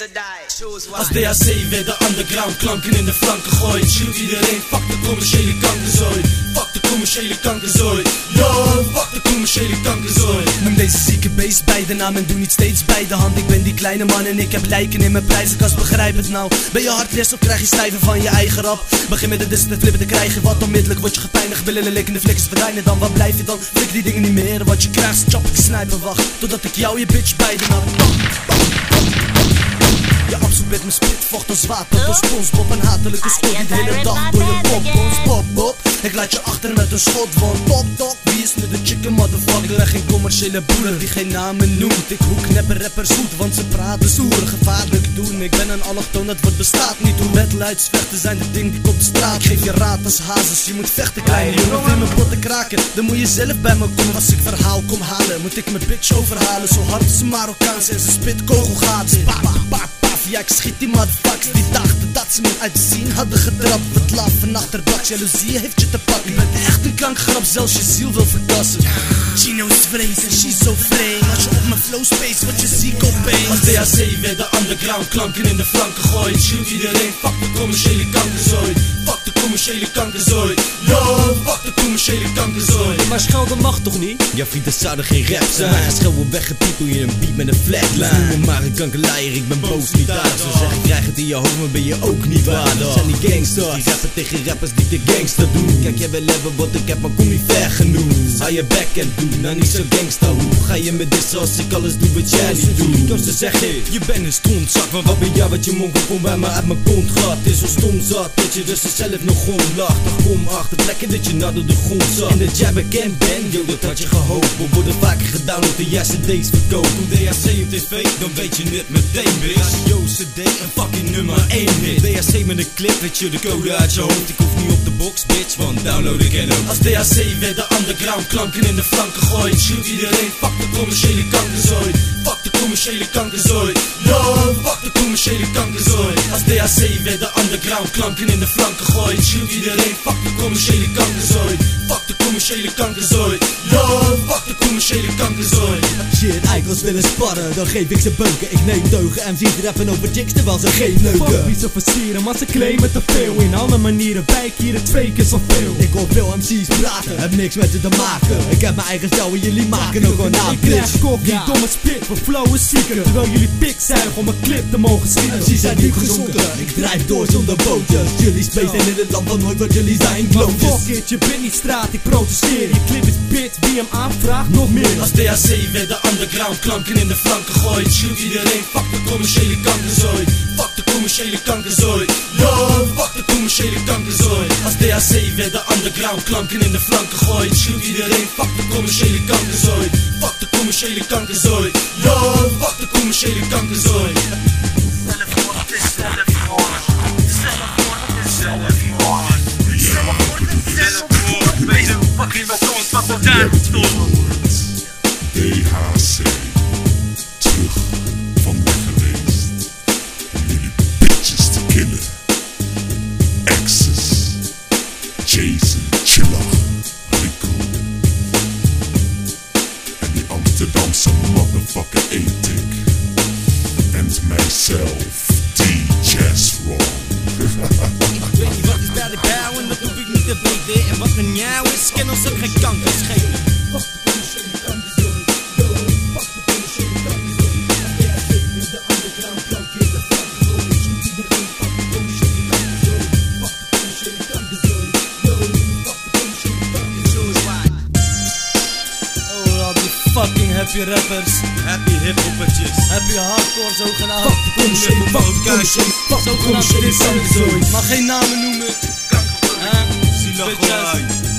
Als DHC weer de underground klanken in de flanken gooit Schreeuwt iedereen, fuck de commerciële kankerzooi. Fuck de commerciële kankerzooi. Yo, fuck de commerciële kankerzooi. Noem deze zieke beest bij de naam en doe niet steeds bij de hand. Ik ben die kleine man en ik heb lijken in mijn prijzenkast. Begrijp het nou, ben je hardres of krijg je stijven van je eigen rap? Begin met de dis te flippen te krijgen. Wat onmiddellijk word je gepijnigd. Billen likken de flikkers verdwijnen Dan wat blijf je dan, flik die dingen niet meer. Wat je krijgt, chop ik snijpen wacht. Totdat ik jou je bitch bij de naam mijn spit, vocht als water Door sponsbob een hatelijke schot die de hele dag door je pop Pop, pop, ik laat je achter met een schot Van top, top, wie is nu de chicken motherfucker? Ik ben geen commerciële boer die geen namen noemt. Ik hoek neppe rappers goed, want ze praten stoer. Gevaarlijk doen, ik ben een allochtoon, dat woord bestaat niet. Hoe wedluids vechten zijn de dingen die op de straat. Ik geef je raad als hazes, je moet vechten kleine jongen. Wil mijn potten kraken, dan moet je zelf bij me komen. Als ik verhaal kom halen, moet ik mijn bitch overhalen. Zo hard als een Marokkaans en ze spit kogelgaten paf, ja ik schiet die motherfuckers Die dachten dat ze me uitzien hadden getrapt. Wat laf van achterbak, jaloezie heeft je te pakken. Je bent echt een kankgrap, zelfs je ziel wil verkassen. Chino is vreemd en she's zo vreemd. Als je op mijn flow space, word je ziek opeens Als DHC weer de underground klanken in de flanken gooit Schreeuwt iedereen, fuck de commerciële kankerzooi. Fuck commerciële kankerzooi. Yo, fuck de commerciële kankerzooi. Maar schelden mag toch niet? Ja vrienden zouden geen rap zijn. Maar schreeuwen weggepiept hoe je een beat met een flatline Noem me maar een kankerleier, ik ben boos niet aardig Ze zeggen krijg het in je hoofd, maar ben je ook niet waardig Zijn die gangsters, die rappen tegen rappers die de gangster doen. Kijk jij wil hebben wat ik heb, maar kom niet ver genoeg je back en doe, nou niet zo gangster Hoe ga je me dissen als ik alles doe wat jij niet doet. Ze zeggen, je bent een stontzak Maar wat ben jij wat je monkel komt bij me uit mijn kont gaat Is zo stom zat, dat je dus zelf nog onlachtig Kom achter plekken dat je naar de grond zat. En dat jij bekend bent, yo dat had je gehoopt. We worden vaker gedaan op de juiste cd's verkopen. Doe DHC op tv, dan weet je het meteen bitch. Yo cd, een fucking nummer 1 hit. DHC met een clip, weet je de code uit je hoofd. Ik hoef niet op de box bitch, want download ik en ook. Als DHC weer de underground klanken in de flanken gooit Schreeuwt iedereen, fuck de commerciële kankerzooi. Fuck de commerciële kankerzooi. Yo, fuck de commerciële kankerzooi. Als DHC weer de underground klanken in de flanken gooit Schreeuwt iedereen, fuck de commerciële kankerzooi. Fuck de commerciële kankerzooi. Yo, fuck de commerciële kankerzooi Eikels willen sparren, dan geef ik ze beuken. Ik neem deugen, MC's rappen over chicks terwijl ze geen Fuck neuken wie ze versieren, maar ze claimen te veel. In alle manieren wijk hier het twee keer zoveel. Ik hoor veel MC's praten, heb niks met ze te maken. Ik heb mijn eigen stijl en jullie maken ook gewoon aan, Ik krijg bitch koffie, domme spit, voor flow is zieker. Terwijl jullie pik zuigen om een clip te mogen schieten. MC's zijn diep gezonken, ik drijf door zonder bootjes. Jullie space zijn in het land van nooit wat jullie zijn, Maar klootjes. fuck it, je bent niet straat, ik protesteer. Je clip is bit, wie hem aanvraagt, nog meer. Als DHC weer de underground klanken in de flanken gooit Schreeuwt iedereen, fuck de commerciële kankerzooi. Fuck de commerciële kankerzooi. Yo, fuck de commerciële kankerzooi. Als DHC weer de underground klanken in de flanken gooit Schreeuwt iedereen, fuck de commerciële kankerzooi. Fuck de commerciële kankerzooi. Yo, fuck de commerciële kankerzooi Ik weet niet wat is bij de bouw en dat hoef ik niet te weten. En wat een jou is, kan ons ook geen kanker schelen happy rappers? Happy hiphoppertjes? Happy hardcore zogenaamd? Fuck de commerciële, fuck de commerciële kankerzooi Maar geen namen noemen? Gewoon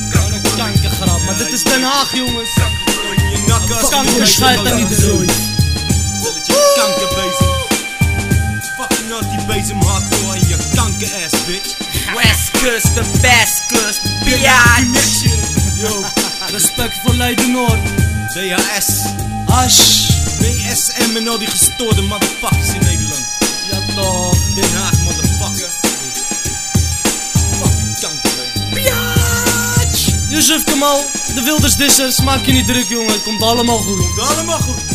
Gewoon een kankergrap. Maar dit is Den Haag jongens. Je nakken als Kanker schijt niet de zooi kankerbezem Fucking hard die bezem hardcore en je kanker ass bitch. West Coast, the best coast. Biatch. Connection Yo Respect voor Leiden Noord DHS Hash BSM en al die gestoorde motherfuckers in Nederland. Ja toch. Den Haag motherfucker. Fucking kanker Yusuf Kamal De Wilders Dissers Maak je niet druk jongen. Het komt allemaal goed. Komt allemaal goed